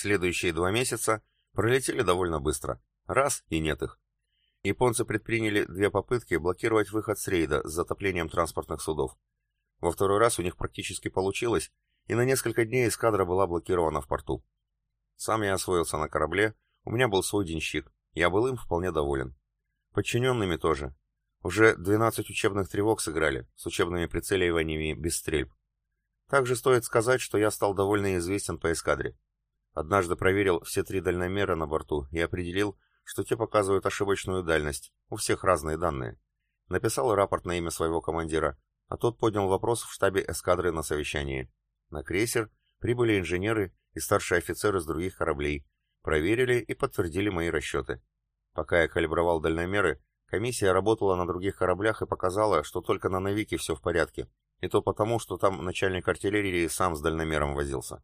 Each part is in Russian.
Следующие два месяца пролетели довольно быстро. Раз и нет их. Японцы предприняли две попытки блокировать выход с рейда с затоплением транспортных судов. Во второй раз у них практически получилось, и на несколько дней эскадра была блокирована в порту. Сам я освоился на корабле, у меня был свой денщик, я был им вполне доволен. Подчиненными тоже. Уже 12 учебных тревог сыграли, с учебными прицеливаниями без стрельб. Также стоит сказать, что я стал довольно известен по эскадре. Однажды проверил все три дальномера на борту и определил, что те показывают ошибочную дальность, у всех разные данные. Написал рапорт на имя своего командира, а тот поднял вопрос в штабе эскадры на совещании. На крейсер прибыли инженеры и старшие офицеры с других кораблей, проверили и подтвердили мои расчеты. Пока я калибровал дальномеры, комиссия работала на других кораблях и показала, что только на Навике все в порядке, и то потому, что там начальник артиллерии сам с дальномером возился.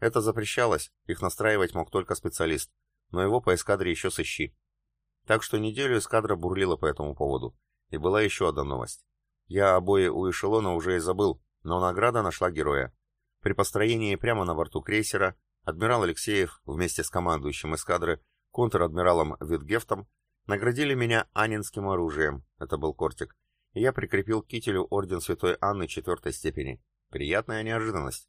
Это запрещалось, их настраивать мог только специалист, но его по эскадре еще сыщи. Так что неделю эскадра бурлила по этому поводу. И была еще одна новость. Я обои у эшелона уже и забыл, но награда нашла героя. При построении прямо на борту крейсера адмирал Алексеев вместе с командующим эскадры, контр-адмиралом Витгефтом, наградили меня анинским оружием, это был кортик, и я прикрепил к кителю орден Святой Анны четвертой степени. Приятная неожиданность.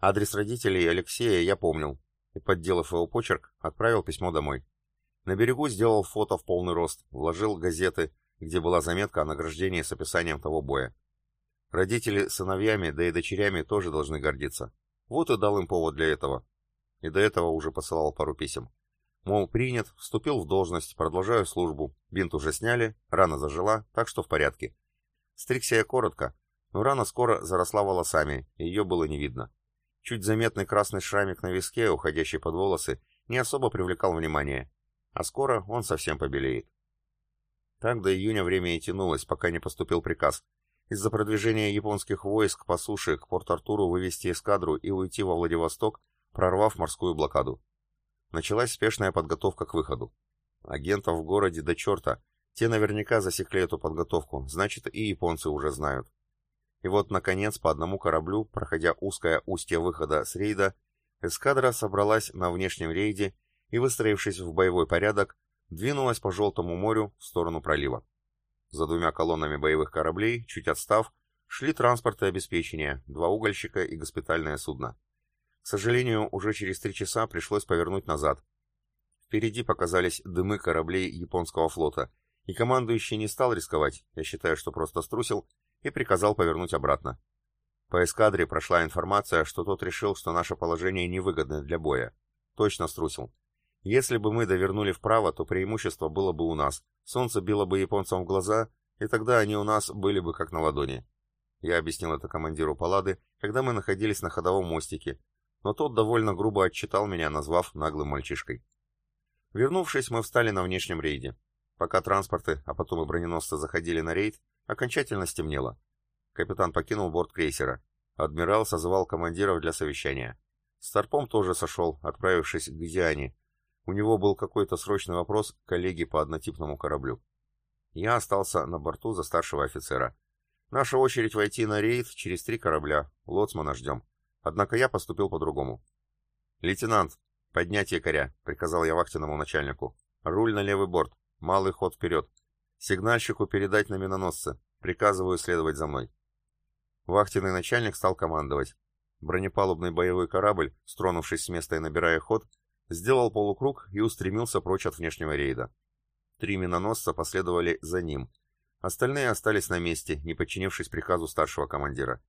Адрес родителей Алексея я помнил, и, подделав его почерк, отправил письмо домой. На берегу сделал фото в полный рост, вложил газеты, где была заметка о награждении с описанием того боя. Родители сыновьями, да и дочерями тоже должны гордиться. Вот и дал им повод для этого. И до этого уже посылал пару писем. Мол, принят, вступил в должность, продолжаю службу, бинт уже сняли, рана зажила, так что в порядке. Стригся я коротко, но рана скоро заросла волосами, и ее было не видно. Чуть заметный красный шрамик на виске, уходящий под волосы, не особо привлекал внимание, а скоро он совсем побелеет. Так до июня время и тянулось, пока не поступил приказ. Из-за продвижения японских войск по суше к Порт-Артуру вывести эскадру и уйти во Владивосток, прорвав морскую блокаду. Началась спешная подготовка к выходу. Агентов в городе до черта, те наверняка засекли эту подготовку, значит и японцы уже знают. И вот, наконец, по одному кораблю, проходя узкое устье выхода с рейда, эскадра собралась на внешнем рейде и, выстроившись в боевой порядок, двинулась по Желтому морю в сторону пролива. За двумя колоннами боевых кораблей, чуть отстав, шли транспорты обеспечения, два угольщика и госпитальное судно. К сожалению, уже через три часа пришлось повернуть назад. Впереди показались дымы кораблей японского флота, и командующий не стал рисковать, я считаю, что просто струсил, и приказал повернуть обратно. По эскадре прошла информация, что тот решил, что наше положение невыгодно для боя. Точно струсил. Если бы мы довернули вправо, то преимущество было бы у нас. Солнце било бы японцам в глаза, и тогда они у нас были бы как на ладони. Я объяснил это командиру Палады, когда мы находились на ходовом мостике, но тот довольно грубо отчитал меня, назвав наглым мальчишкой. Вернувшись, мы встали на внешнем рейде. Пока транспорты, а потом и броненосцы заходили на рейд, Окончательно стемнело. Капитан покинул борт крейсера. Адмирал созывал командиров для совещания. Старпом тоже сошел, отправившись к Диане. У него был какой-то срочный вопрос к коллеге по однотипному кораблю. Я остался на борту за старшего офицера. Наша очередь войти на рейд через три корабля. Лоцмана ждем. Однако я поступил по-другому. «Лейтенант, поднять якоря», — приказал я вахтенному начальнику. «Руль на левый борт. Малый ход вперед. Сигнальщику передать на миноносце. Приказываю следовать за мной. Вахтенный начальник стал командовать. Бронепалубный боевой корабль, стронувшись с места и набирая ход, сделал полукруг и устремился прочь от внешнего рейда. Три миноносца последовали за ним. Остальные остались на месте, не подчинившись приказу старшего командира.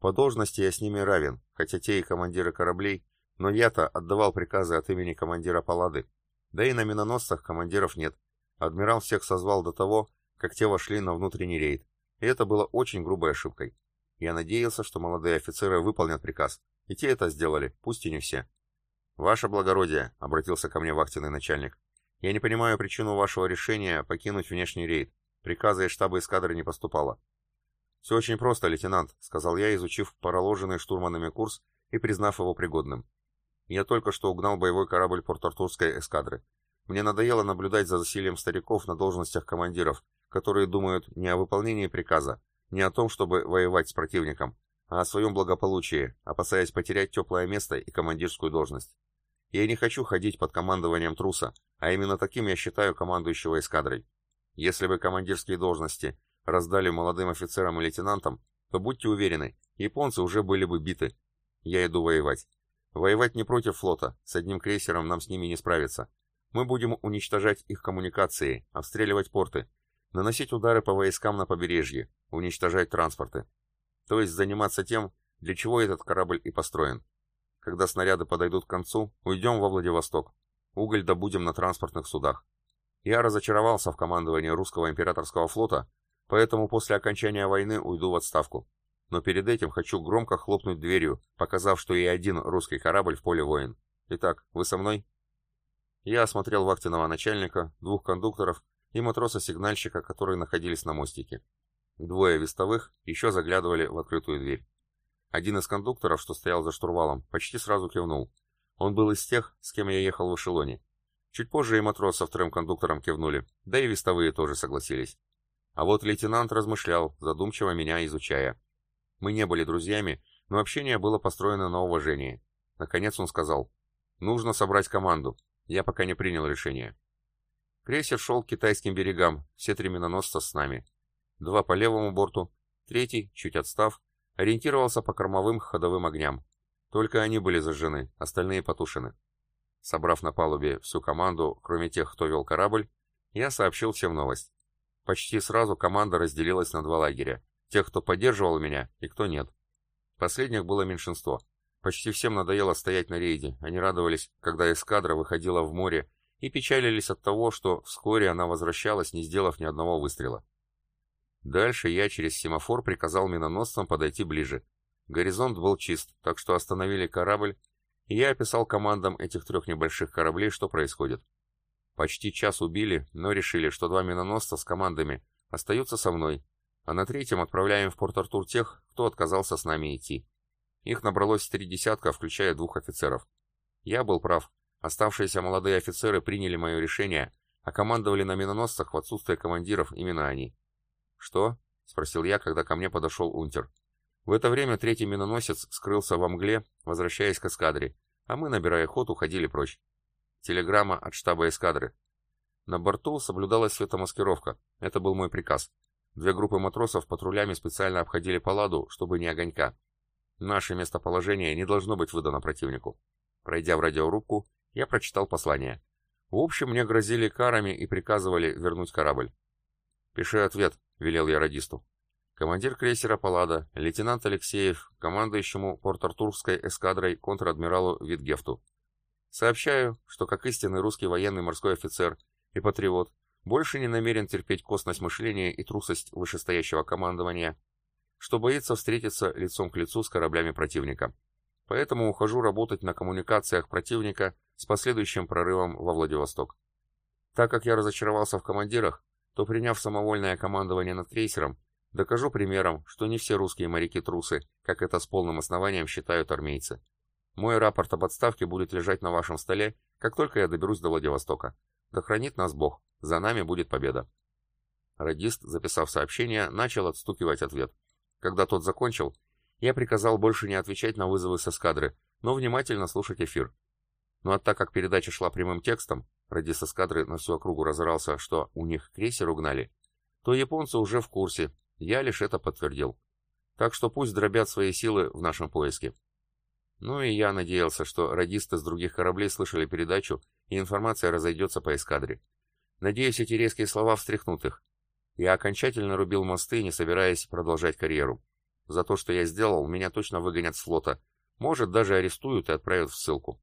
По должности я с ними равен, хотя те и командиры кораблей, но я-то отдавал приказы от имени командира Палады. Да и на миноносцах командиров нет. Адмирал всех созвал до того, как те вошли на внутренний рейд, и это было очень грубой ошибкой. Я надеялся, что молодые офицеры выполнят приказ, и те это сделали, пусть и не все. «Ваше благородие», — обратился ко мне вахтенный начальник, — «я не понимаю причину вашего решения покинуть внешний рейд. Приказа из штаба эскадры не поступало». «Все очень просто, лейтенант», — сказал я, изучив проложенный штурманами курс и признав его пригодным. «Я только что угнал боевой корабль Порт-Артурской эскадры. Мне надоело наблюдать за засилием стариков на должностях командиров, которые думают не о выполнении приказа, не о том, чтобы воевать с противником, а о своем благополучии, опасаясь потерять теплое место и командирскую должность. Я не хочу ходить под командованием труса, а именно таким я считаю командующего эскадрой. Если бы командирские должности раздали молодым офицерам и лейтенантам, то будьте уверены, японцы уже были бы биты. Я иду воевать. Воевать не против флота, с одним крейсером нам с ними не справиться. Мы будем уничтожать их коммуникации, обстреливать порты, наносить удары по войскам на побережье, уничтожать транспорты. То есть заниматься тем, для чего этот корабль и построен. Когда снаряды подойдут к концу, уйдем во Владивосток. Уголь добудем на транспортных судах. Я разочаровался в командовании русского императорского флота, поэтому после окончания войны уйду в отставку. Но перед этим хочу громко хлопнуть дверью, показав, что и один русский корабль в поле воин. Итак, вы со мной? Я осмотрел вахтенного начальника, двух кондукторов и матроса-сигнальщика, которые находились на мостике. Двое вестовых еще заглядывали в открытую дверь. Один из кондукторов, что стоял за штурвалом, почти сразу кивнул. Он был из тех, с кем я ехал в эшелоне. Чуть позже и матрос со вторым кондуктором кивнули, да и вестовые тоже согласились. А вот лейтенант размышлял, задумчиво меня изучая. Мы не были друзьями, но общение было построено на уважении. Наконец он сказал, «Нужно собрать команду. Я пока не принял решение. Крейсер шел к китайским берегам, все три миноносца с нами. Два по левому борту, третий, чуть отстав, ориентировался по кормовым ходовым огням. Только они были зажжены, остальные потушены. Собрав на палубе всю команду, кроме тех, кто вел корабль, я сообщил всем новость. Почти сразу команда разделилась на два лагеря. Тех, кто поддерживал меня, и кто нет. Последних было меньшинство. Почти всем надоело стоять на рейде, они радовались, когда эскадра выходила в море, и печалились от того, что вскоре она возвращалась, не сделав ни одного выстрела. Дальше я через семафор приказал миноносцам подойти ближе. Горизонт был чист, так что остановили корабль, и я описал командам этих трех небольших кораблей, что происходит. Почти час убили, но решили, что два миноносца с командами остаются со мной, а на третьем отправляем в Порт-Артур тех, кто отказался с нами идти. Их набралось три десятка, включая двух офицеров. Я был прав. Оставшиеся молодые офицеры приняли мое решение, а командовали на миноносцах в отсутствие командиров именно они. «Что?» — спросил я, когда ко мне подошел унтер. В это время третий миноносец скрылся во мгле, возвращаясь к эскадре, а мы, набирая ход, уходили прочь. Телеграмма от штаба эскадры. На борту соблюдалась светомаскировка. Это был мой приказ. Две группы матросов патрулями специально обходили паладу, чтобы не огонька. Наше местоположение не должно быть выдано противнику. Пройдя в радиорубку, я прочитал послание. В общем, мне грозили карами и приказывали вернуть корабль. «Пиши ответ», — велел я радисту. Командир крейсера «Паллада», лейтенант Алексеев, командующему Порт-Артурской эскадрой контр-адмиралу Витгефту. Сообщаю, что как истинный русский военный морской офицер и патриот больше не намерен терпеть косность мышления и трусость вышестоящего командования, что боится встретиться лицом к лицу с кораблями противника. Поэтому ухожу работать на коммуникациях противника с последующим прорывом во Владивосток. Так как я разочаровался в командирах, то приняв самовольное командование над крейсером, докажу примером, что не все русские моряки трусы, как это с полным основанием считают армейцы. Мой рапорт об отставке будет лежать на вашем столе, как только я доберусь до Владивостока. Да хранит нас Бог, за нами будет победа. Радист, записав сообщение, начал отстукивать ответ. Когда тот закончил, я приказал больше не отвечать на вызовы с эскадры, но внимательно слушать эфир. Ну а так как передача шла прямым текстом, ради с эскадры на всю округу разорался, что у них крейсер угнали, то японцы уже в курсе, я лишь это подтвердил. Так что пусть дробят свои силы в нашем поиске. Ну и я надеялся, что радисты с других кораблей слышали передачу, и информация разойдется по эскадре. Надеюсь, эти резкие слова встряхнут их, я окончательно рубил мосты, не собираясь продолжать карьеру. За то, что я сделал, меня точно выгонят с флота. Может, даже арестуют и отправят в ссылку.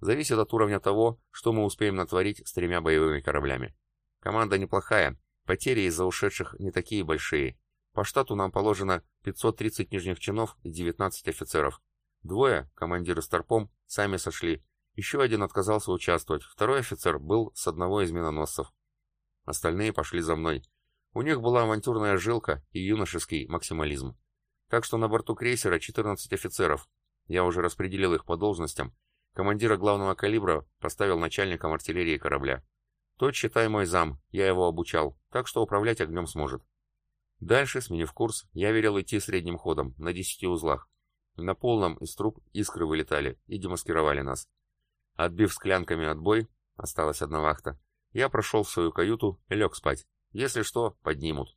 Зависит от уровня того, что мы успеем натворить с тремя боевыми кораблями. Команда неплохая, потери из-за ушедших не такие большие. По штату нам положено 530 нижних чинов и 19 офицеров. Двое, командиры Старпом, сами сошли. Еще один отказался участвовать, второй офицер был с одного из миноносцев. Остальные пошли за мной. У них была авантюрная жилка и юношеский максимализм. Так что на борту крейсера 14 офицеров. Я уже распределил их по должностям. Командира главного калибра поставил начальником артиллерии корабля. Тот, считай, мой зам, я его обучал, так что управлять огнем сможет. Дальше, сменив курс, я велел идти средним ходом, на 10 узлах. На полном из труб искры вылетали и демаскировали нас. Отбив склянками отбой, осталась одна вахта, я прошел в свою каюту и лег спать. Если что, поднимут.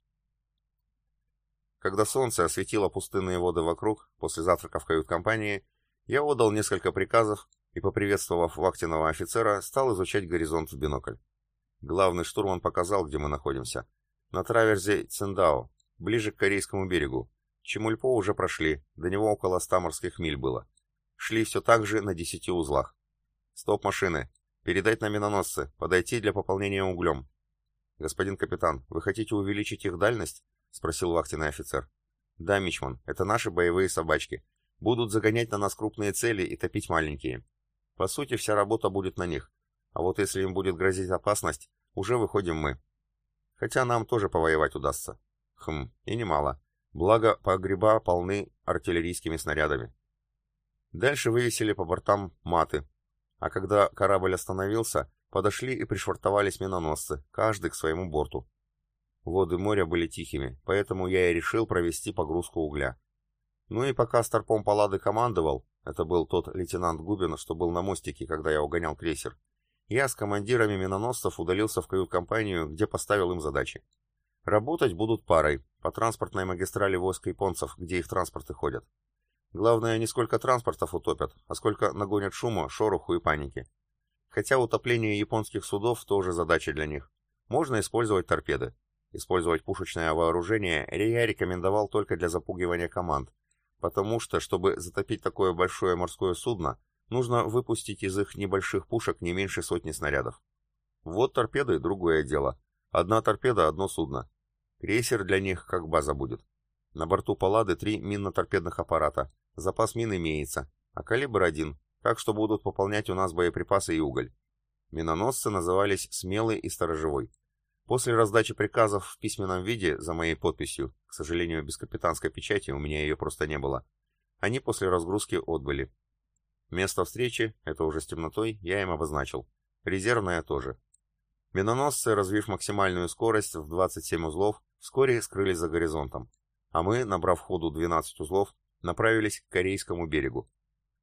Когда солнце осветило пустынные воды вокруг, после завтрака в кают-компании, я отдал несколько приказов и, поприветствовав вахтенного офицера, стал изучать горизонт в бинокль. Главный штурман показал, где мы находимся. На траверзе Циндао, ближе к корейскому берегу. Чемульпо уже прошли, до него около ста морских миль было. Шли все так же на десяти узлах. «Стоп, машины! Передать на миноносцы, подойти для пополнения углем». «Господин капитан, вы хотите увеличить их дальность?» — спросил вахтенный офицер. «Да, Мичман, это наши боевые собачки. Будут загонять на нас крупные цели и топить маленькие. По сути, вся работа будет на них. А вот если им будет грозить опасность, уже выходим мы. Хотя нам тоже повоевать удастся. Хм, и немало. Благо, погреба полны артиллерийскими снарядами. Дальше вывесили по бортам маты. А когда корабль остановился, подошли и пришвартовались миноносцы, каждый к своему борту. Воды моря были тихими, поэтому я и решил провести погрузку угля. Ну и пока Старпом Паллады командовал, это был тот лейтенант Губин, что был на мостике, когда я угонял крейсер, я с командирами миноносцев удалился в кают-компанию, где поставил им задачи. Работать будут парой, по транспортной магистрали войск японцев, где их транспорты ходят. Главное, не сколько транспортов утопят, а сколько нагонят шума, шороху и паники. Хотя утопление японских судов тоже задача для них. Можно использовать торпеды. Использовать пушечное вооружение я рекомендовал только для запугивания команд, потому что, чтобы затопить такое большое морское судно, нужно выпустить из их небольших пушек не меньше сотни снарядов. Вот торпеды — другое дело. Одна торпеда — одно судно. Крейсер для них как база будет. На борту «Паллады» три минно-торпедных аппарата, запас мин имеется, а калибр один, так что будут пополнять у нас боеприпасы и уголь. Миноносцы назывались «Смелый» и «Сторожевой». После раздачи приказов в письменном виде за моей подписью, к сожалению, без капитанской печати, у меня ее просто не было, они после разгрузки отбыли. Место встречи, это уже с темнотой, я им обозначил. Резервное тоже. Миноносцы, развив максимальную скорость в 27 узлов, вскоре скрылись за горизонтом, а мы, набрав ходу 12 узлов, направились к корейскому берегу.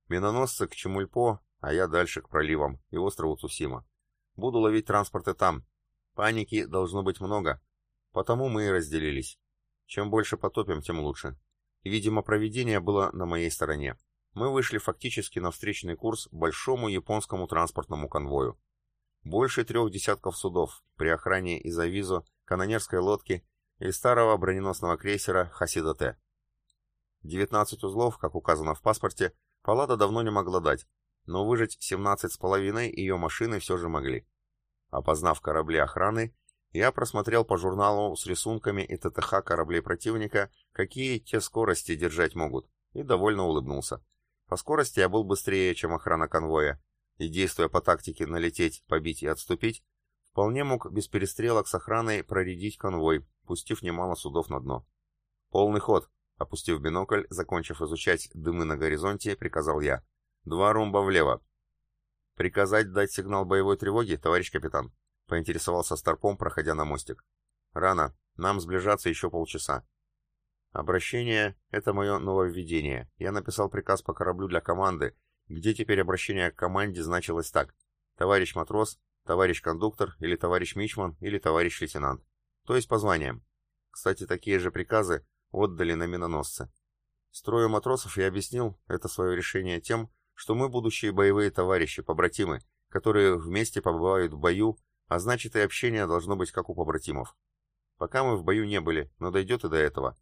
Миноносцы к Чемульпо, а я дальше к проливам и острову Цусима. Буду ловить транспорты там, Паники должно быть много, потому мы и разделились. Чем больше потопим, тем лучше. Видимо, проведение было на моей стороне. Мы вышли фактически на встречный курс большому японскому транспортному конвою. Больше трех десятков судов при охране из Авизо, канонерской лодки и старого броненосного крейсера Хасидате. 19 узлов, как указано в паспорте, Палата давно не могла дать, но выжить 17 с половиной ее машины все же могли. Опознав корабли охраны, я просмотрел по журналу с рисунками и ТТХ кораблей противника, какие те скорости держать могут, и довольно улыбнулся. По скорости я был быстрее, чем охрана конвоя, и, действуя по тактике налететь, побить и отступить, вполне мог без перестрелок с охраной проредить конвой, пустив немало судов на дно. «Полный ход!» — опустив бинокль, закончив изучать дымы на горизонте, приказал я. «Два румба влево, «Приказать дать сигнал боевой тревоги, товарищ капитан?» — поинтересовался Старпом, проходя на мостик. «Рано. Нам сближаться еще полчаса». «Обращение — это мое нововведение. Я написал приказ по кораблю для команды, где теперь обращение к команде значилось так. Товарищ матрос, товарищ кондуктор или товарищ мичман или товарищ лейтенант. То есть по званиям. Кстати, такие же приказы отдали на миноносцы. Строю матросов я объяснил это свое решение тем, что мы будущие боевые товарищи, побратимы, которые вместе побывают в бою, а значит и общение должно быть как у побратимов. Пока мы в бою не были, но дойдет и до этого.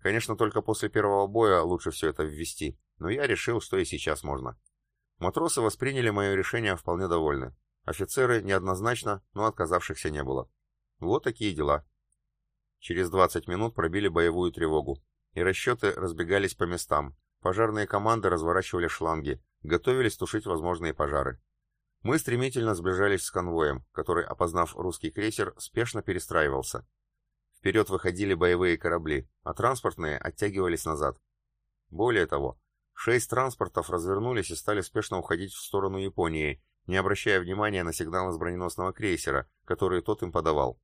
Конечно, только после первого боя лучше все это ввести, но я решил, что и сейчас можно. Матросы восприняли мое решение вполне довольны. Офицеры неоднозначно, но отказавшихся не было. Вот такие дела. Через 20 минут пробили боевую тревогу, и расчеты разбегались по местам. Пожарные команды разворачивали шланги, готовились тушить возможные пожары. Мы стремительно сближались с конвоем, который, опознав русский крейсер, спешно перестраивался. Вперед выходили боевые корабли, а транспортные оттягивались назад. Более того, шесть транспортов развернулись и стали спешно уходить в сторону Японии, не обращая внимания на сигналы с броненосного крейсера, которые тот им подавал.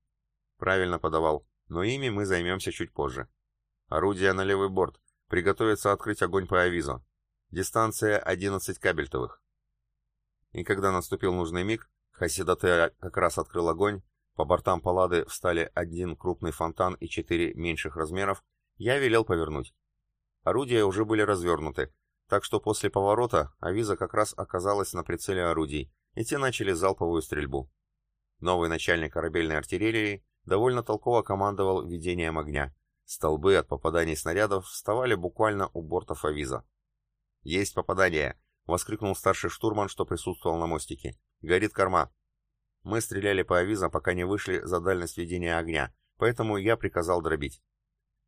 Правильно подавал, но ими мы займемся чуть позже. Орудия на левый борт. Приготовиться открыть огонь по авизу. Дистанция 11 кабельтовых. и когда наступил нужный миг, Хасидате как раз открыл огонь, по бортам палады встали один крупный фонтан и четыре меньших размеров, я велел повернуть. Орудия уже были развернуты, так что после поворота авиза как раз оказалась на прицеле орудий, и те начали залповую стрельбу. Новый начальник корабельной артиллерии довольно толково командовал ведением огня. Столбы от попаданий снарядов вставали буквально у бортов авиза. «Есть попадание!» — воскликнул старший штурман, что присутствовал на мостике. «Горит корма!» Мы стреляли по авизам, пока не вышли за дальность ведения огня, поэтому я приказал дробить.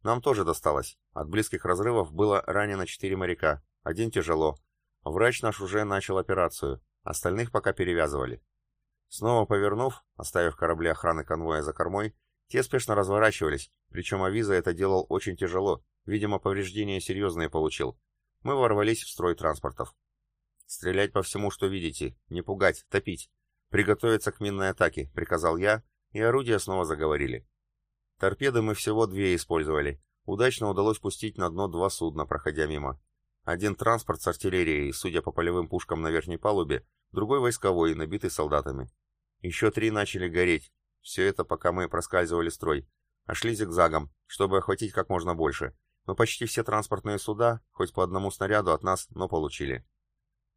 Нам тоже досталось. От близких разрывов было ранено четыре моряка, один тяжело. Врач наш уже начал операцию, остальных пока перевязывали. Снова повернув, оставив корабли охраны конвоя за кормой, те спешно разворачивались, причем Авиза это делал очень тяжело, видимо, повреждения серьезные получил. Мы ворвались в строй транспортов. «Стрелять по всему, что видите, не пугать, топить. Приготовиться к минной атаке», — приказал я, и орудия снова заговорили. Торпеды мы всего две использовали. Удачно удалось пустить на дно два судна, проходя мимо. Один транспорт с артиллерией, судя по полевым пушкам на верхней палубе, другой войсковой, набитый солдатами. Еще три начали гореть. Все это пока мы проскальзывали строй. А шли зигзагом, чтобы охватить как можно больше. Но почти все транспортные суда, хоть по одному снаряду от нас, но получили.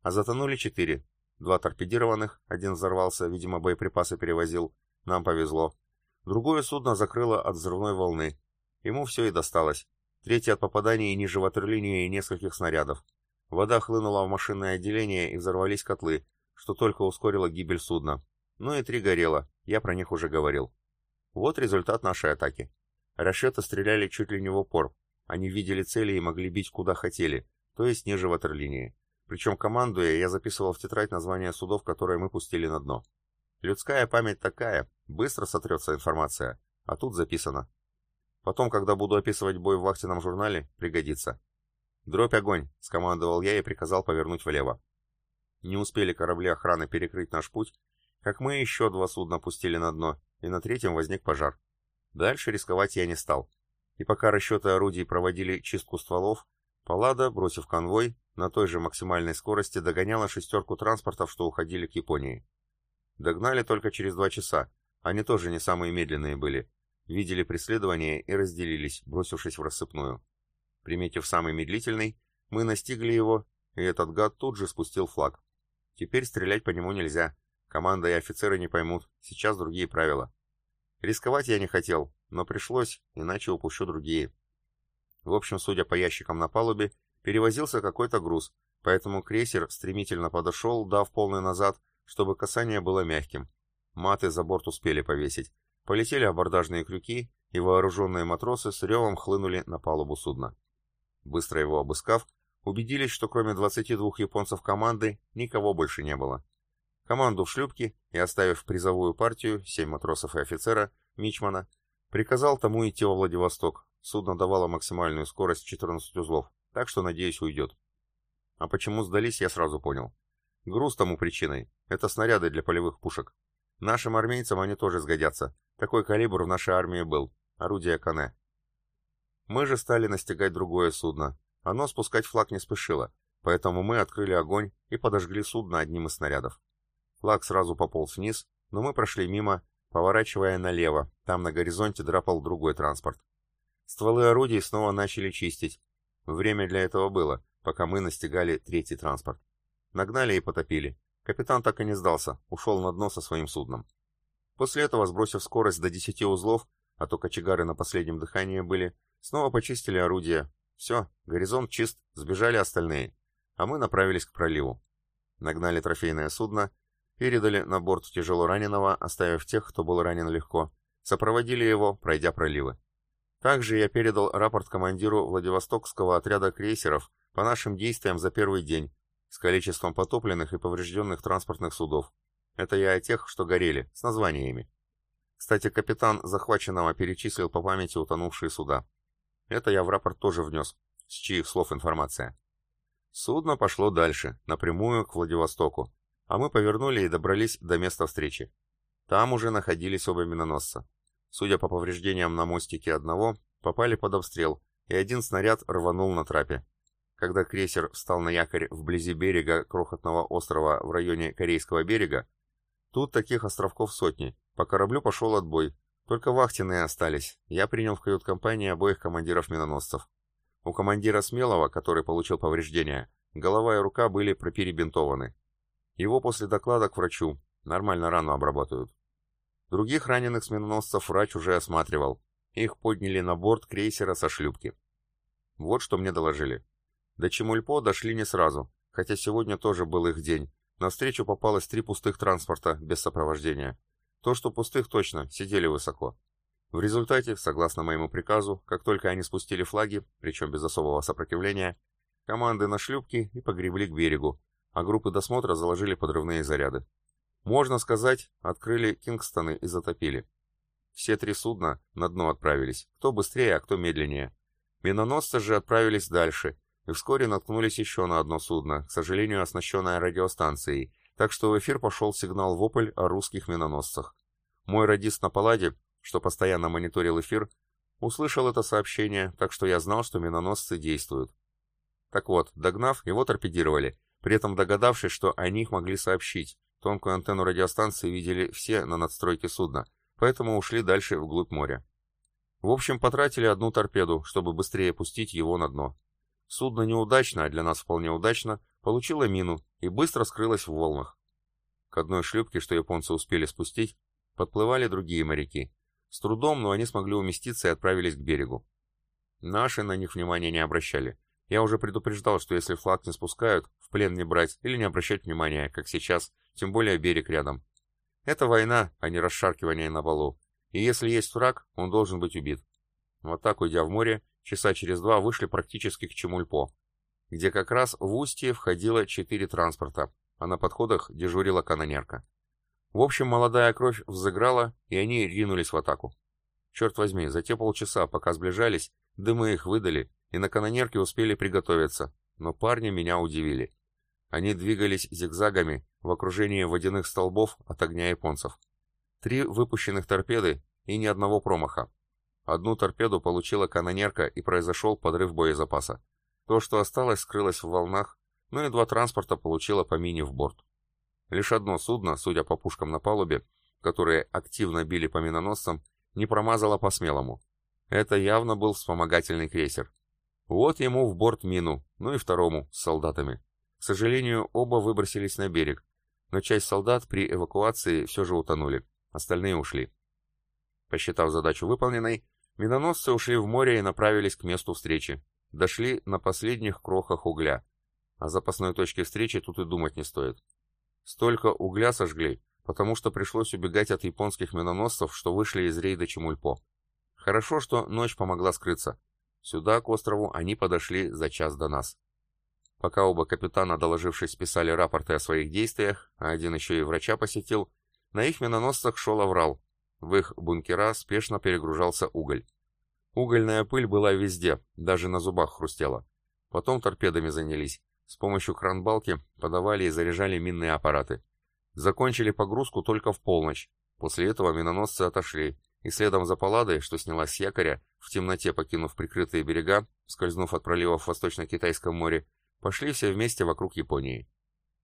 А затонули четыре. Два торпедированных, один взорвался, видимо, боеприпасы перевозил. Нам повезло. Другое судно закрыло от взрывной волны. Ему все и досталось. Третье от попаданий ниже ватерлинии и нескольких снарядов. Вода хлынула в машинное отделение и взорвались котлы, что только ускорило гибель судна. Ну и три горело, я про них уже говорил. Вот результат нашей атаки. Расчеты стреляли чуть ли не в упор. Они видели цели и могли бить куда хотели, то есть ниже ватерлинии. Причем командуя, я записывал в тетрадь названия судов, которые мы пустили на дно. Людская память такая, быстро сотрется информация, а тут записано. Потом, когда буду описывать бой в вахтенном журнале, пригодится. «Дробь огонь!» — скомандовал я и приказал повернуть влево. Не успели корабли охраны перекрыть наш путь, как мы еще два судна пустили на дно, и на третьем возник пожар. Дальше рисковать я не стал. И пока расчеты орудий проводили чистку стволов, Паллада, бросив конвой, на той же максимальной скорости догоняла шестерку транспортов, что уходили к Японии. Догнали только через два часа. Они тоже не самые медленные были. Видели преследование и разделились, бросившись в рассыпную. Приметив самый медлительный, мы настигли его, и этот гад тут же спустил флаг. Теперь стрелять по нему нельзя. Команда и офицеры не поймут, сейчас другие правила. Рисковать я не хотел, но пришлось, иначе упущу другие. В общем, судя по ящикам на палубе, перевозился какой-то груз, поэтому крейсер стремительно подошел, дав полный назад, чтобы касание было мягким. Маты за борт успели повесить. Полетели абордажные крюки, и вооруженные матросы с ревом хлынули на палубу судна. Быстро его обыскав, убедились, что кроме 22 японцев команды никого больше не было. Команду в шлюпке и, оставив призовую партию, семь матросов и офицера, Мичмана, приказал тому идти во Владивосток. Судно давало максимальную скорость 14 узлов, так что, надеюсь, уйдет. А почему сдались, я сразу понял. Груз тому причиной. Это снаряды для полевых пушек. Нашим армейцам они тоже сгодятся. Такой калибр в нашей армии был. Орудие Кане. Мы же стали настигать другое судно. Оно спускать флаг не спешило, поэтому мы открыли огонь и подожгли судно одним из снарядов. Флаг сразу пополз вниз, но мы прошли мимо, поворачивая налево, там на горизонте драпал другой транспорт. Стволы орудий снова начали чистить. Время для этого было, пока мы настигали третий транспорт. Нагнали и потопили. Капитан так и не сдался, ушел на дно со своим судном. После этого, сбросив скорость до 10 узлов, а то кочегары на последнем дыхании были, снова почистили орудия. Все, горизонт чист, сбежали остальные. А мы направились к проливу. Нагнали трофейное судно, передали на борт тяжело раненого, оставив тех, кто был ранен легко, сопроводили его, пройдя проливы. Также я передал рапорт командиру Владивостокского отряда крейсеров по нашим действиям за первый день, с количеством потопленных и поврежденных транспортных судов. Это я о тех, что горели, с названиями. Кстати, капитан захваченного перечислил по памяти утонувшие суда. Это я в рапорт тоже внес, с чьих слов информация. Судно пошло дальше, напрямую к Владивостоку, а мы повернули и добрались до места встречи. Там уже находились оба миноносца. Судя по повреждениям на мостике одного, попали под обстрел, и один снаряд рванул на трапе. когда крейсер встал на якорь вблизи берега крохотного острова в районе Корейского берега, тут таких островков сотни, по кораблю пошел отбой, только вахтенные остались, я принял в кают-компании обоих командиров миноносцев. У командира Смелого, который получил повреждения, голова и рука были проперебинтованы. Его после доклада к врачу, нормально рану обрабатывают. Других раненых с миноносцев врач уже осматривал. Их подняли на борт крейсера со шлюпки. Вот что мне доложили. До Чемульпо дошли не сразу, хотя сегодня тоже был их день. На встречу попалось три пустых транспорта без сопровождения. То, что пустых точно, сидели высоко. В результате, согласно моему приказу, как только они спустили флаги, причем без особого сопротивления, команды на шлюпки и погребли к берегу, а группы досмотра заложили подрывные заряды. Можно сказать, открыли Кингстоны и затопили. Все три судна на дно отправились, кто быстрее, а кто медленнее. Миноносцы же отправились дальше, и вскоре наткнулись еще на одно судно, к сожалению, оснащенное радиостанцией, так что в эфир пошел сигнал-вопль о русских миноносцах. Мой радист на паладе, что постоянно мониторил эфир, услышал это сообщение, так что я знал, что миноносцы действуют. Так вот, догнав, его торпедировали, при этом догадавшись, что о них могли сообщить, Тонкую антенну радиостанции видели все на надстройке судна, поэтому ушли дальше вглубь моря. В общем, потратили одну торпеду, чтобы быстрее пустить его на дно. Судно неудачно, а для нас вполне удачно, получило мину и быстро скрылось в волнах. К одной шлюпке, что японцы успели спустить, подплывали другие моряки. С трудом, но они смогли уместиться и отправились к берегу. Наши на них внимания не обращали. Я уже предупреждал, что если флаг не спускают, в плен не брать или не обращать внимания, как сейчас, тем более берег рядом. Это война, а не расшаркивание на балу. И если есть враг, он должен быть убит. Вот так, уйдя в море, часа через два вышли практически к Чемульпо, где как раз в устье входило четыре транспорта, а на подходах дежурила канонерка. В общем, молодая кровь взыграла, и они ринулись в атаку. Черт возьми, за те полчаса, пока сближались, дымы их выдали, и на канонерке успели приготовиться, но парни меня удивили. Они двигались зигзагами в окружении водяных столбов от огня японцев. Три выпущенных торпеды и ни одного промаха. Одну торпеду получила канонерка и произошел подрыв боезапаса. То, что осталось, скрылось в волнах, ну и два транспорта получило по мини в борт. Лишь одно судно, судя по пушкам на палубе, которые активно били по миноносцам, не промазало по-смелому. Это явно был вспомогательный крейсер. Вот ему в борт мину, ну и второму, с солдатами. К сожалению, оба выбросились на берег, но часть солдат при эвакуации все же утонули, остальные ушли. Посчитав задачу выполненной, миноносцы ушли в море и направились к месту встречи. Дошли на последних крохах угля. О запасной точке встречи тут и думать не стоит. Столько угля сожгли, потому что пришлось убегать от японских миноносцев, что вышли из рейда Чемульпо. Хорошо, что ночь помогла скрыться. Сюда, к острову, они подошли за час до нас. Пока оба капитана, доложившись, писали рапорты о своих действиях, а один еще и врача посетил, на их миноносцах шел аврал. В их бункера спешно перегружался уголь. Угольная пыль была везде, даже на зубах хрустела. Потом торпедами занялись. С помощью кранбалки подавали и заряжали минные аппараты. Закончили погрузку только в полночь. После этого миноносцы отошли, и следом за паладой, что снялась с якоря, в темноте покинув прикрытые берега, скользнув от проливов в Восточно-Китайском море, пошли все вместе вокруг Японии.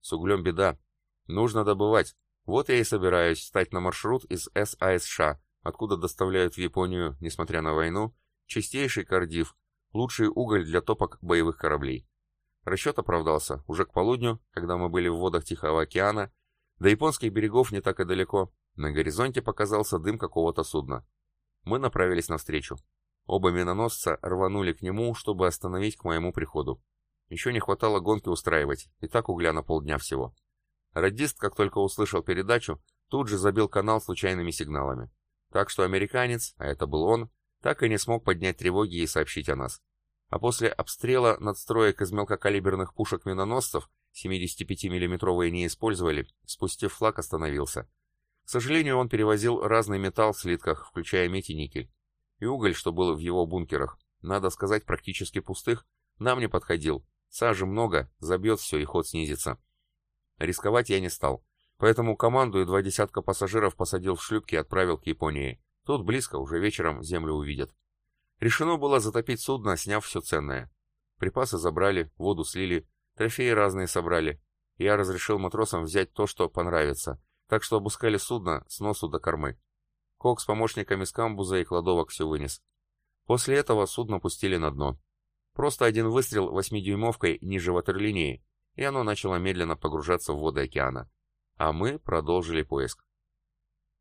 С углем беда. Нужно добывать. Вот я и собираюсь встать на маршрут из САСШ, откуда доставляют в Японию, несмотря на войну, чистейший кардив, лучший уголь для топок боевых кораблей. Расчет оправдался. Уже к полудню, когда мы были в водах Тихого океана, до японских берегов не так и далеко, на горизонте показался дым какого-то судна. Мы направились навстречу. Оба миноносца рванули к нему, чтобы остановить к моему приходу. Еще не хватало гонки устраивать, и так угля на полдня всего. Радист, как только услышал передачу, тут же забил канал случайными сигналами. Так что американец, а это был он, так и не смог поднять тревоги и сообщить о нас. А после обстрела надстроек из мелкокалиберных пушек миноносцев 75 миллиметровые не использовали, спустив флаг остановился. К сожалению, он перевозил разный металл в слитках, включая медь и никель. И уголь, что был в его бункерах, надо сказать, практически пустых, нам не подходил. Сажи много, забьет все и ход снизится. Рисковать я не стал. Поэтому команду и два десятка пассажиров посадил в шлюпки и отправил к Японии. Тут близко, уже вечером землю увидят. Решено было затопить судно, сняв все ценное. Припасы забрали, воду слили, трофеи разные собрали. Я разрешил матросам взять то, что понравится, так что обыскали судно с носу до кормы. Кок с помощниками с камбуза и кладовок все вынес. После этого судно пустили на дно. Просто один выстрел восьмидюймовкой ниже ватерлинии, и оно начало медленно погружаться в воды океана. А мы продолжили поиск.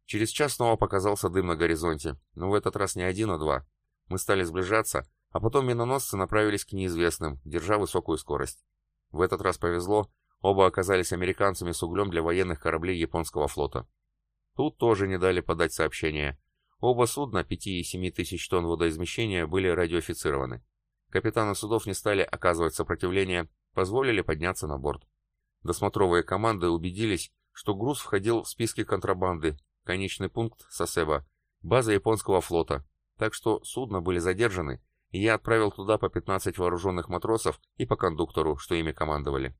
Через час снова показался дым на горизонте, но в этот раз не один, а два. Мы стали сближаться, а потом миноносцы направились к неизвестным, держа высокую скорость. В этот раз повезло, оба оказались американцами с углем для военных кораблей японского флота. Тут тоже не дали подать сообщение. Оба судна 5 и 7 тысяч тонн водоизмещения были радиофицированы. Капитаны судов не стали оказывать сопротивление, позволили подняться на борт. Досмотровые команды убедились, что груз входил в списки контрабанды, конечный пункт Сосеба, база японского флота, так что судна были задержаны, и я отправил туда по 15 вооруженных матросов и по кондуктору, что ими командовали.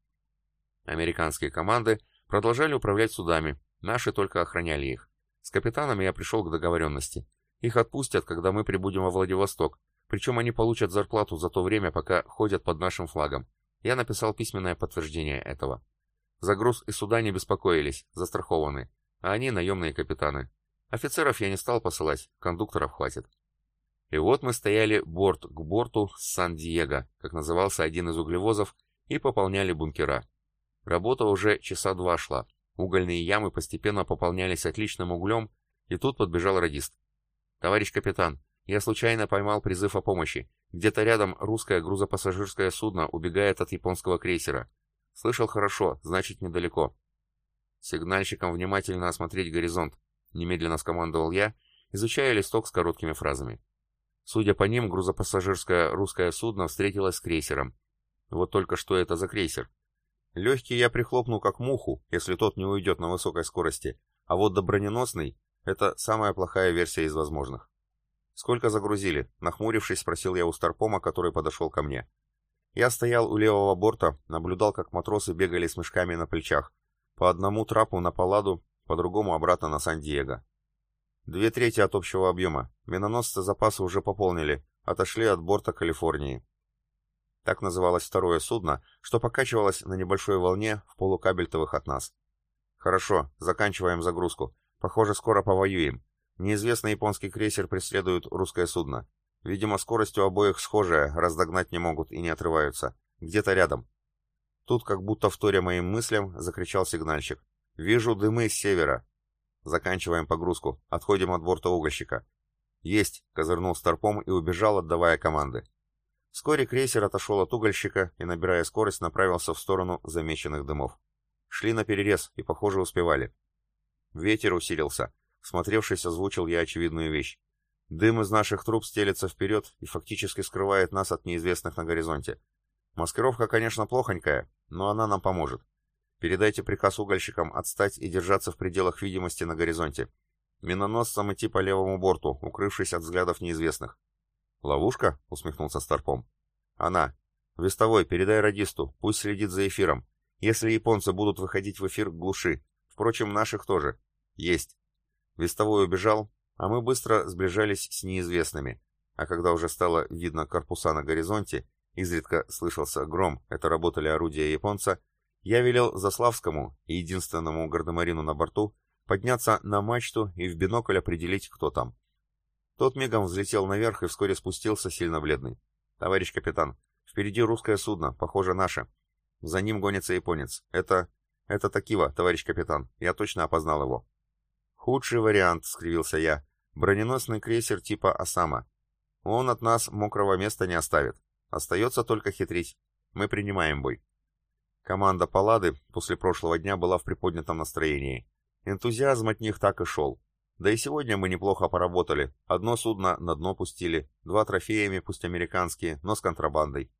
Американские команды продолжали управлять судами, наши только охраняли их. С капитанами я пришел к договоренности. Их отпустят, когда мы прибудем во Владивосток, причем они получат зарплату за то время, пока ходят под нашим флагом. Я написал письменное подтверждение этого. Загруз и суда не беспокоились, застрахованы, а они наемные капитаны. Офицеров я не стал посылать, кондукторов хватит. И вот мы стояли борт к борту с Сан-Диего, как назывался один из углевозов, и пополняли бункера. Работа уже часа два шла. Угольные ямы постепенно пополнялись отличным углем, и тут подбежал радист. «Товарищ капитан, я случайно поймал призыв о помощи. Где-то рядом русское грузопассажирское судно убегает от японского крейсера. Слышал хорошо, значит недалеко. Сигнальщикам внимательно осмотреть горизонт, немедленно скомандовал я, изучая листок с короткими фразами. Судя по ним, грузопассажирское русское судно встретилось с крейсером. Вот только что это за крейсер? Легкий я прихлопну как муху, если тот не уйдет на высокой скорости, а вот до броненосный — это самая плохая версия из возможных. «Сколько загрузили?» — нахмурившись, спросил я у Старпома, который подошел ко мне. Я стоял у левого борта, наблюдал, как матросы бегали с мешками на плечах. По одному трапу на Палладу, по другому обратно на Сан-Диего. Две трети от общего объема. Миноносцы запасы уже пополнили, отошли от борта Калифорнии. Так называлось второе судно, что покачивалось на небольшой волне в полукабельтовых от нас. Хорошо, заканчиваем загрузку. Похоже, скоро повоюем. Неизвестный японский крейсер преследует русское судно. Видимо, скорость у обоих схожая, раз догнать не могут и не отрываются. Где-то рядом. Тут, как будто вторя моим мыслям, закричал сигнальщик. «Вижу дымы с севера!» «Заканчиваем погрузку. Отходим от борта угольщика». «Есть!» — козырнул старпом и убежал, отдавая команды. Вскоре крейсер отошел от угольщика и, набирая скорость, направился в сторону замеченных дымов. Шли на перерез и, похоже, успевали. Ветер усилился. Смотревшись, озвучил я очевидную вещь. Дым из наших труб стелется вперед и фактически скрывает нас от неизвестных на горизонте. Маскировка, конечно, плохонькая, но она нам поможет. Передайте приказ угольщикам отстать и держаться в пределах видимости на горизонте. Миноносцам идти по левому борту, укрывшись от взглядов неизвестных. «Ловушка?» — усмехнулся Старпом. «Она. Вестовой, передай радисту, пусть следит за эфиром. Если японцы будут выходить в эфир, глуши. Впрочем, наших тоже. Есть». Вестовой убежал, а мы быстро сближались с неизвестными, а когда уже стало видно корпуса на горизонте, изредка слышался гром, это работали орудия японца, я велел Заславскому единственному гардемарину на борту подняться на мачту и в бинокль определить, кто там. Тот мигом взлетел наверх и вскоре спустился сильно бледный. «Товарищ капитан, впереди русское судно, похоже, наше. За ним гонится японец. Это... это Такива, товарищ капитан. Я точно опознал его». «Худший вариант», — скривился я. Броненосный крейсер типа «Осама». Он от нас мокрого места не оставит. Остается только хитрить. Мы принимаем бой. Команда Паллады после прошлого дня была в приподнятом настроении. Энтузиазм от них так и шел. Да и сегодня мы неплохо поработали. Одно судно на дно пустили, два трофеями, пусть американские, но с контрабандой.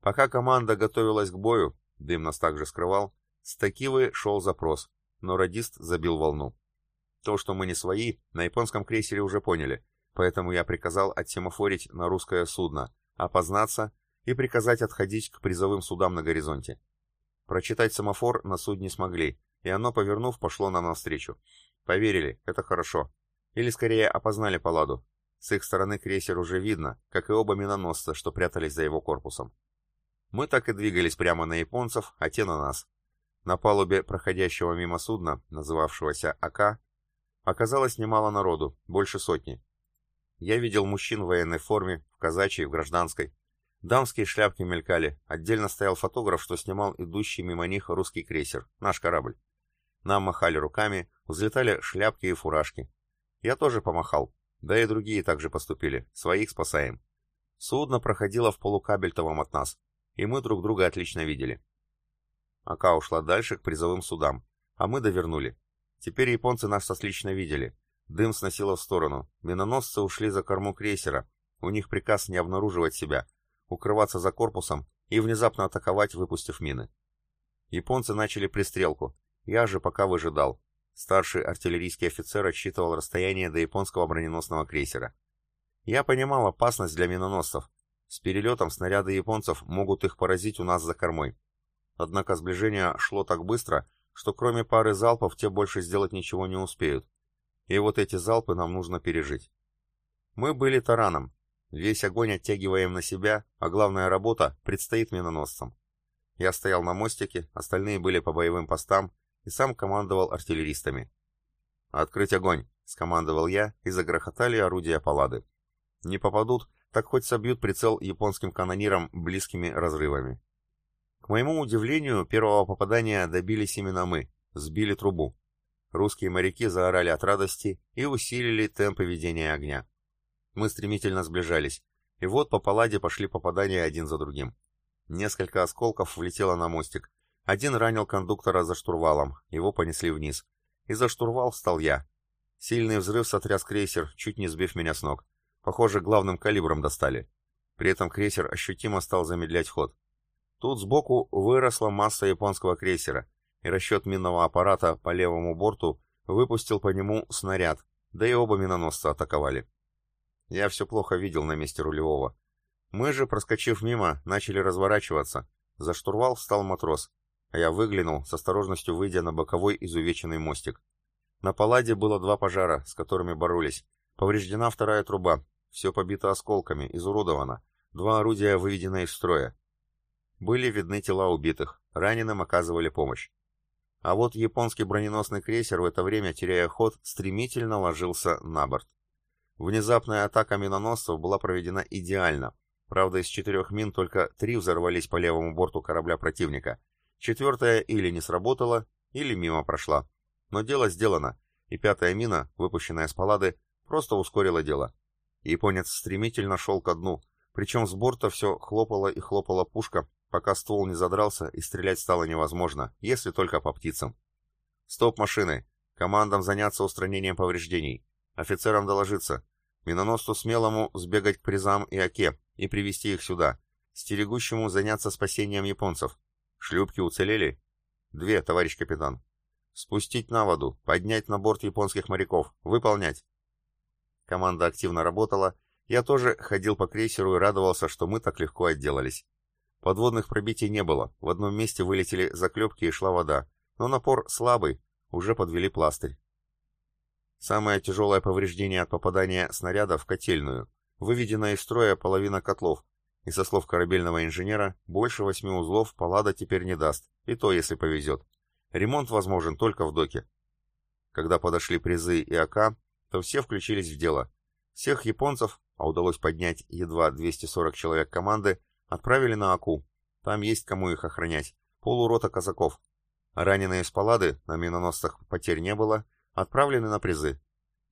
Пока команда готовилась к бою, дым нас также скрывал, с Такивы шел запрос, но радист забил волну. То, что мы не свои, на японском крейсере уже поняли, поэтому я приказал отсемафорить на русское судно, опознаться и приказать отходить к призовым судам на горизонте. Прочитать семафор на судне смогли, и оно, повернув, пошло нам навстречу. Поверили, это хорошо. Или скорее опознали Паладу. С их стороны крейсер уже видно, как и оба миноносца, что прятались за его корпусом. Мы так и двигались прямо на японцев, а те на нас. На палубе проходящего мимо судна, называвшегося АК, оказалось немало народу, больше сотни. Я видел мужчин в военной форме, в казачьей, в гражданской. Дамские шляпки мелькали, отдельно стоял фотограф, что снимал идущий мимо них русский крейсер, наш корабль. Нам махали руками, взлетали шляпки и фуражки. Я тоже помахал, да и другие также поступили, своих спасаем. Судно проходило в полукабельтовом от нас, и мы друг друга отлично видели. Ака ушла дальше к призовым судам, а мы довернули. Теперь японцы нас отлично видели. Дым сносило в сторону. Миноносцы ушли за корму крейсера. У них приказ не обнаруживать себя, укрываться за корпусом и внезапно атаковать, выпустив мины. Японцы начали пристрелку. Я же пока выжидал. Старший артиллерийский офицер отсчитывал расстояние до японского броненосного крейсера. Я понимал опасность для миноносцев. С перелетом снаряды японцев могут их поразить у нас за кормой. Однако сближение шло так быстро, что кроме пары залпов те больше сделать ничего не успеют. И вот эти залпы нам нужно пережить. Мы были тараном. Весь огонь оттягиваем на себя, а главная работа предстоит миноносцам. Я стоял на мостике, остальные были по боевым постам, и сам командовал артиллеристами. «Открыть огонь!» — скомандовал я, и загрохотали орудия палады. Не попадут, так хоть собьют прицел японским канонирам близкими разрывами. К моему удивлению, первого попадания добились именно мы, сбили трубу. Русские моряки заорали от радости и усилили темпы ведения огня. Мы стремительно сближались, и вот по паладе пошли попадания один за другим. Несколько осколков влетело на мостик. Один ранил кондуктора за штурвалом, его понесли вниз. И за штурвал встал я. Сильный взрыв сотряс крейсер, чуть не сбив меня с ног. Похоже, главным калибром достали. При этом крейсер ощутимо стал замедлять ход. Тут сбоку выросла масса японского крейсера, и расчет минного аппарата по левому борту выпустил по нему снаряд, да и оба миноносца атаковали. Я все плохо видел на месте рулевого. Мы же, проскочив мимо, начали разворачиваться. За штурвал встал матрос, я выглянул, с осторожностью выйдя на боковой изувеченный мостик. На паладе было два пожара, с которыми боролись. Повреждена вторая труба, все побито осколками, изуродовано. Два орудия выведены из строя. Были видны тела убитых, раненым оказывали помощь. А вот японский броненосный крейсер в это время, теряя ход, стремительно ложился на борт. Внезапная атака миноносцев была проведена идеально. Правда, из четырех мин только три взорвались по левому борту корабля противника. Четвертая или не сработала, или мимо прошла. Но дело сделано, и пятая мина, выпущенная с палады, просто ускорила дело. Японец стремительно шел ко дну, причем с борта все хлопала и хлопала пушка, пока ствол не задрался и стрелять стало невозможно, если только по птицам. «Стоп, машины! Командам заняться устранением повреждений. Офицерам доложиться. Миноносцу смелому сбегать к призам и оке и привести их сюда. Стерегущему заняться спасением японцев. Шлюпки уцелели? Две, товарищ капитан. Спустить на воду, поднять на борт японских моряков. Выполнять. Команда активно работала. Я тоже ходил по крейсеру и радовался, что мы так легко отделались. Подводных пробитий не было, в одном месте вылетели заклепки и шла вода, но напор слабый, уже подвели пластырь. Самое тяжелое повреждение от попадания снаряда в котельную. Выведена из строя половина котлов, и со слов корабельного инженера, больше восьми узлов палада теперь не даст, и то, если повезет. Ремонт возможен только в доке. Когда подошли призы и АК, то все включились в дело. Всех японцев, а удалось поднять едва 240 человек команды, Отправили на Аку. Там есть кому их охранять. Полурота казаков. Раненые из палады, на миноносцах потерь не было, отправлены на призы.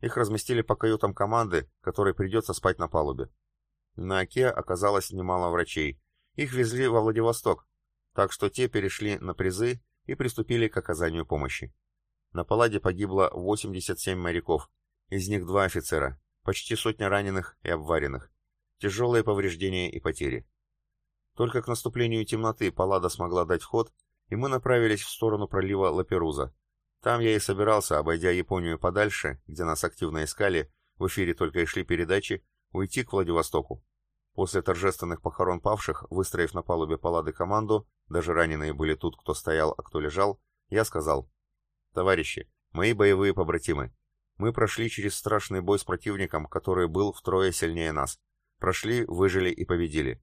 Их разместили по каютам команды, которой придется спать на палубе. На Оке оказалось немало врачей. Их везли во Владивосток, так что те перешли на призы и приступили к оказанию помощи. На паладе погибло 87 моряков, из них два офицера, почти сотня раненых и обваренных, тяжелые повреждения и потери. Только к наступлению темноты Паллада смогла дать ход, и мы направились в сторону пролива Лаперуза. Там я и собирался, обойдя Японию подальше, где нас активно искали, в эфире только и шли передачи, уйти к Владивостоку. После торжественных похорон павших, выстроив на палубе Паллады команду, даже раненые были тут, кто стоял, а кто лежал, я сказал, «Товарищи, мои боевые побратимы, мы прошли через страшный бой с противником, который был втрое сильнее нас. Прошли, выжили и победили.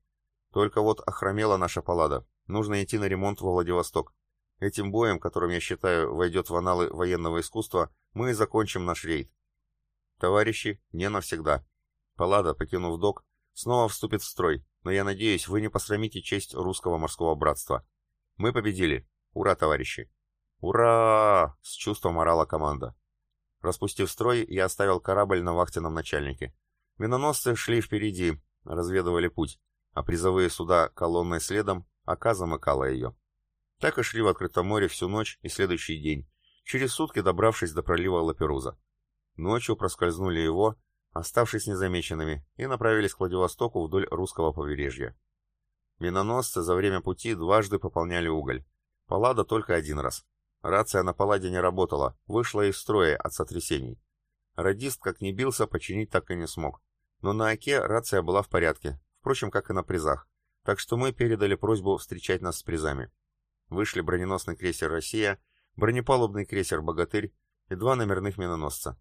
Только вот охромела наша палада. Нужно идти на ремонт во Владивосток. Этим боем, которым, я считаю, войдет в аналы военного искусства, мы и закончим наш рейд. Товарищи, не навсегда. Паллада, покинув док, снова вступит в строй, но я надеюсь, вы не посрамите честь русского морского братства. Мы победили. Ура, товарищи! Ура! С чувством орала команда. Распустив строй, я оставил корабль на вахтенном начальнике. Миноносцы шли впереди, разведывали путь а призовые суда колонной следом, ока замыкала ее. Так и шли в открытом море всю ночь и следующий день, через сутки добравшись до пролива Лаперуза. Ночью проскользнули его, оставшись незамеченными, и направились к Владивостоку вдоль русского побережья. Миноносцы за время пути дважды пополняли уголь. Паллада только один раз. Рация на Палладе не работала, вышла из строя от сотрясений. Радист, как ни бился, починить так и не смог. Но на Оке рация была в порядке, впрочем, как и на призах, так что мы передали просьбу встречать нас с призами. Вышли броненосный крейсер «Россия», бронепалубный крейсер «Богатырь» и два номерных миноносца.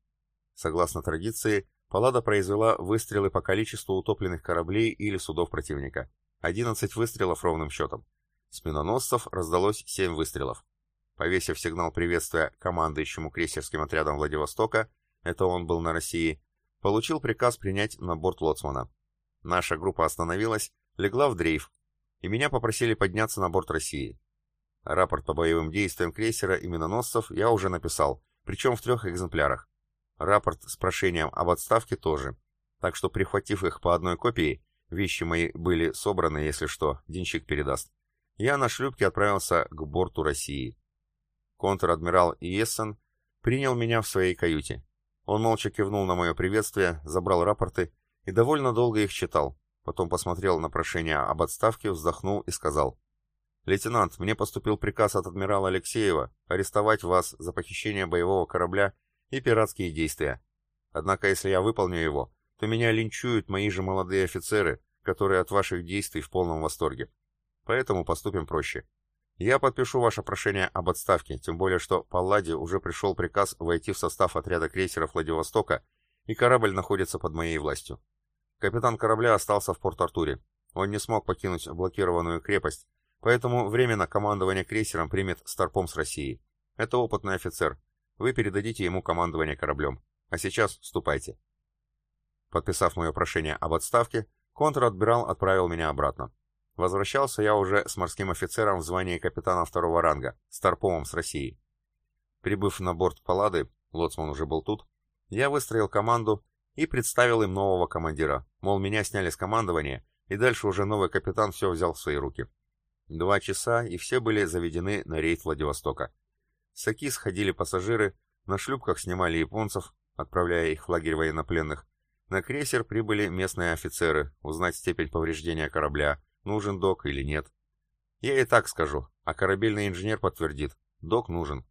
Согласно традиции, Паллада произвела выстрелы по количеству утопленных кораблей или судов противника. 11 выстрелов ровным счетом. С миноносцев раздалось 7 выстрелов. Повесив сигнал приветствия командующему крейсерским отрядом Владивостока, это он был на России, получил приказ принять на борт лоцмана. Наша группа остановилась, легла в дрейф, и меня попросили подняться на борт России. Рапорт по боевым действиям крейсера и миноносцев я уже написал, причем в трех экземплярах. Рапорт с прошением об отставке тоже. Так что, прихватив их по одной копии, вещи мои были собраны, если что, денщик передаст. Я на шлюпке отправился к борту России. Контр-адмирал Иессен принял меня в своей каюте. Он молча кивнул на мое приветствие, забрал рапорты и довольно долго их читал. Потом посмотрел на прошение об отставке, вздохнул и сказал. «Лейтенант, мне поступил приказ от адмирала Алексеева арестовать вас за похищение боевого корабля и пиратские действия. Однако, если я выполню его, то меня линчуют мои же молодые офицеры, которые от ваших действий в полном восторге. Поэтому поступим проще. Я подпишу ваше прошение об отставке, тем более что по Ладе уже пришел приказ войти в состав отряда крейсеров Владивостока и корабль находится под моей властью. Капитан корабля остался в Порт-Артуре. Он не смог покинуть блокированную крепость, поэтому временно командование крейсером примет Старпом с России. Это опытный офицер. Вы передадите ему командование кораблем. А сейчас ступайте. Подписав мое прошение об отставке, контр-адмирал отправил меня обратно. Возвращался я уже с морским офицером в звании капитана второго ранга, Старпомом с России. Прибыв на борт Паллады, лоцман уже был тут, я выстроил команду и представил им нового командира, мол, меня сняли с командования, и дальше уже новый капитан все взял в свои руки. Два часа, и все были заведены на рейд Владивостока. С Оки сходили пассажиры, на шлюпках снимали японцев, отправляя их в лагерь военнопленных. На крейсер прибыли местные офицеры, узнать степень повреждения корабля, нужен док или нет. Я и так скажу, а корабельный инженер подтвердит, док нужен.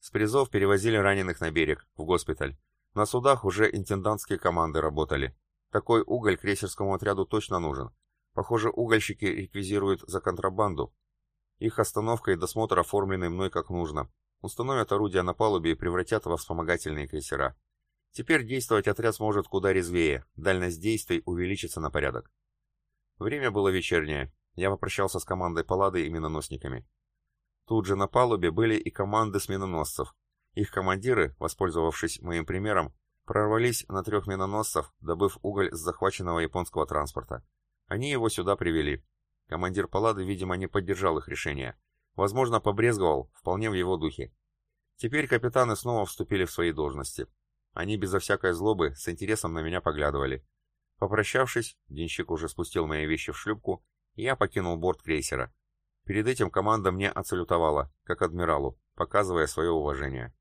С призов перевозили раненых на берег, в госпиталь. На судах уже интендантские команды работали. Такой уголь крейсерскому отряду точно нужен. Похоже, угольщики реквизируют за контрабанду. Их остановка и досмотр оформлены мной как нужно. Установят орудия на палубе и превратят во вспомогательные крейсера. Теперь действовать отряд сможет куда резвее, дальность действий увеличится на порядок. Время было вечернее. Я попрощался с командой Паллады и миноносниками. Тут же на палубе были и команды с миноносцев, их командиры, воспользовавшись моим примером, прорвались на трех миноносцев, добыв уголь с захваченного японского транспорта. Они его сюда привели. Командир Паллады, видимо, не поддержал их решение. Возможно, побрезговал, вполне в его духе. Теперь капитаны снова вступили в свои должности. Они безо всякой злобы с интересом на меня поглядывали. Попрощавшись, денщик уже спустил мои вещи в шлюпку, и я покинул борт крейсера. Перед этим команда мне отсалютовала, как адмиралу, показывая свое уважение.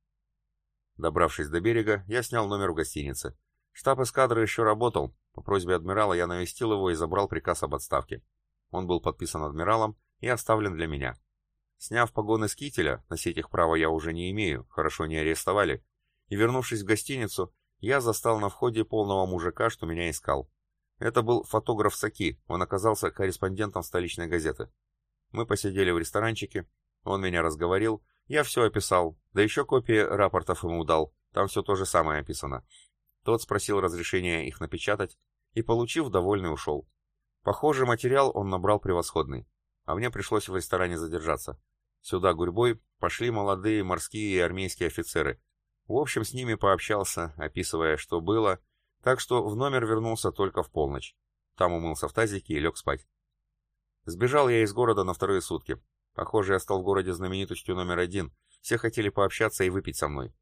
Добравшись до берега, я снял номер в гостинице. Штаб эскадры еще работал. По просьбе адмирала я навестил его и забрал приказ об отставке. Он был подписан адмиралом и оставлен для меня. Сняв погоны с кителя, носить их право я уже не имею, хорошо не арестовали, и вернувшись в гостиницу, я застал на входе полного мужика, что меня искал. Это был фотограф Саки, он оказался корреспондентом столичной газеты. Мы посидели в ресторанчике, он меня разговорил, я все описал, да еще копии рапортов ему дал, там все то же самое описано. Тот спросил разрешения их напечатать, и, получив, довольный ушел. Похоже, материал он набрал превосходный, а мне пришлось в ресторане задержаться. Сюда гурьбой пошли молодые морские и армейские офицеры. В общем, с ними пообщался, описывая, что было, так что в номер вернулся только в полночь. Там умылся в тазике и лег спать. Сбежал я из города на вторые сутки. Похоже, я стал в городе знаменитостью номер один. Все хотели пообщаться и выпить со мной.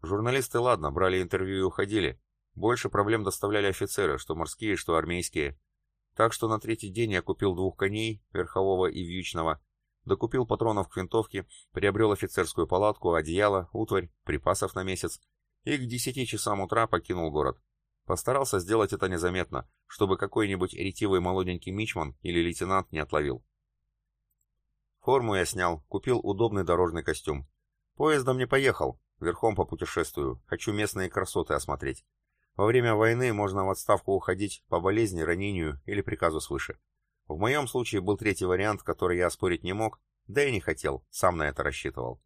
Журналисты, ладно, брали интервью и уходили. Больше проблем доставляли офицеры, что морские, что армейские. Так что на третий день я купил двух коней, верхового и вьючного, докупил патронов к винтовке, приобрел офицерскую палатку, одеяло, утварь, припасов на месяц и к десяти часам утра покинул город. Постарался сделать это незаметно, чтобы какой-нибудь ретивый молоденький мичман или лейтенант не отловил. Форму я снял, купил удобный дорожный костюм. Поездом не поехал, верхом по путешествию, хочу местные красоты осмотреть. Во время войны можно в отставку уходить по болезни, ранению или приказу свыше. В моем случае был третий вариант, который я оспорить не мог, да и не хотел, сам на это рассчитывал.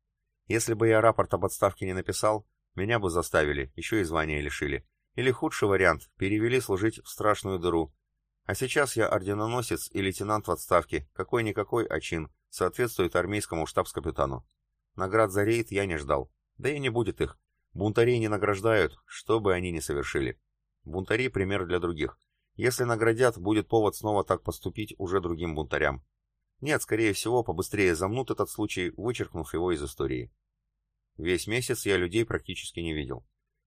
Если бы я рапорт об отставке не написал, меня бы заставили, еще и звания лишили. Или худший вариант, перевели служить в страшную дыру. А сейчас я орденоносец и лейтенант в отставке, какой-никакой, а чин, соответствует армейскому штабс-капитану. Наград за рейд я не ждал, да и не будет их. Бунтарей не награждают, что бы они ни совершили. Бунтари – пример для других. Если наградят, будет повод снова так поступить уже другим бунтарям. Нет, скорее всего, побыстрее замнут этот случай, вычеркнув его из истории. Весь месяц я людей практически не видел.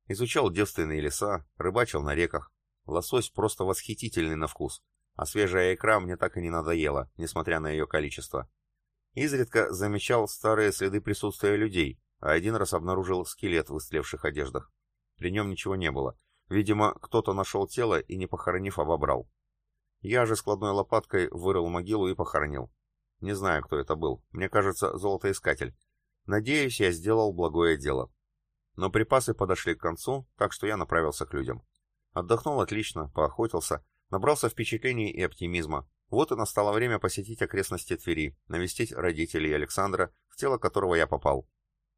Изучал девственные леса, рыбачил на реках. Лосось просто восхитительный на вкус, а свежая икра мне так и не надоела, несмотря на ее количество. Изредка замечал старые следы присутствия людей, а один раз обнаружил скелет в истлевших одеждах. При нем ничего не было, Видимо, кто-то нашел тело и, не похоронив, обобрал. Я же складной лопаткой вырыл могилу и похоронил. Не знаю, кто это был. Мне кажется, золотоискатель. Надеюсь, я сделал благое дело. Но припасы подошли к концу, так что я направился к людям. Отдохнул отлично, поохотился, набрался впечатлений и оптимизма. Вот и настало время посетить окрестности Твери, навестить родителей Александра, в тело которого я попал.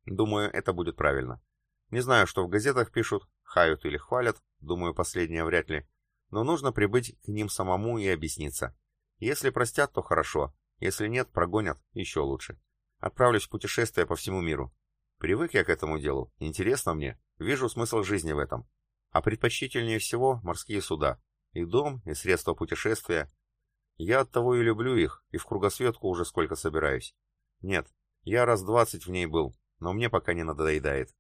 Думаю, это будет правильно. Не знаю, что в газетах пишут, хают или хвалят, думаю, последнее вряд ли, но нужно прибыть к ним самому и объясниться. Если простят, то хорошо, если нет, прогонят, еще лучше. Отправлюсь в путешествие по всему миру. Привык я к этому делу, интересно мне, вижу смысл жизни в этом. А предпочтительнее всего морские суда. И дом, и средства путешествия. Я оттого и люблю их, и в кругосветку уже сколько собираюсь. Нет, я раз двадцать в ней был, но мне пока не надоедает.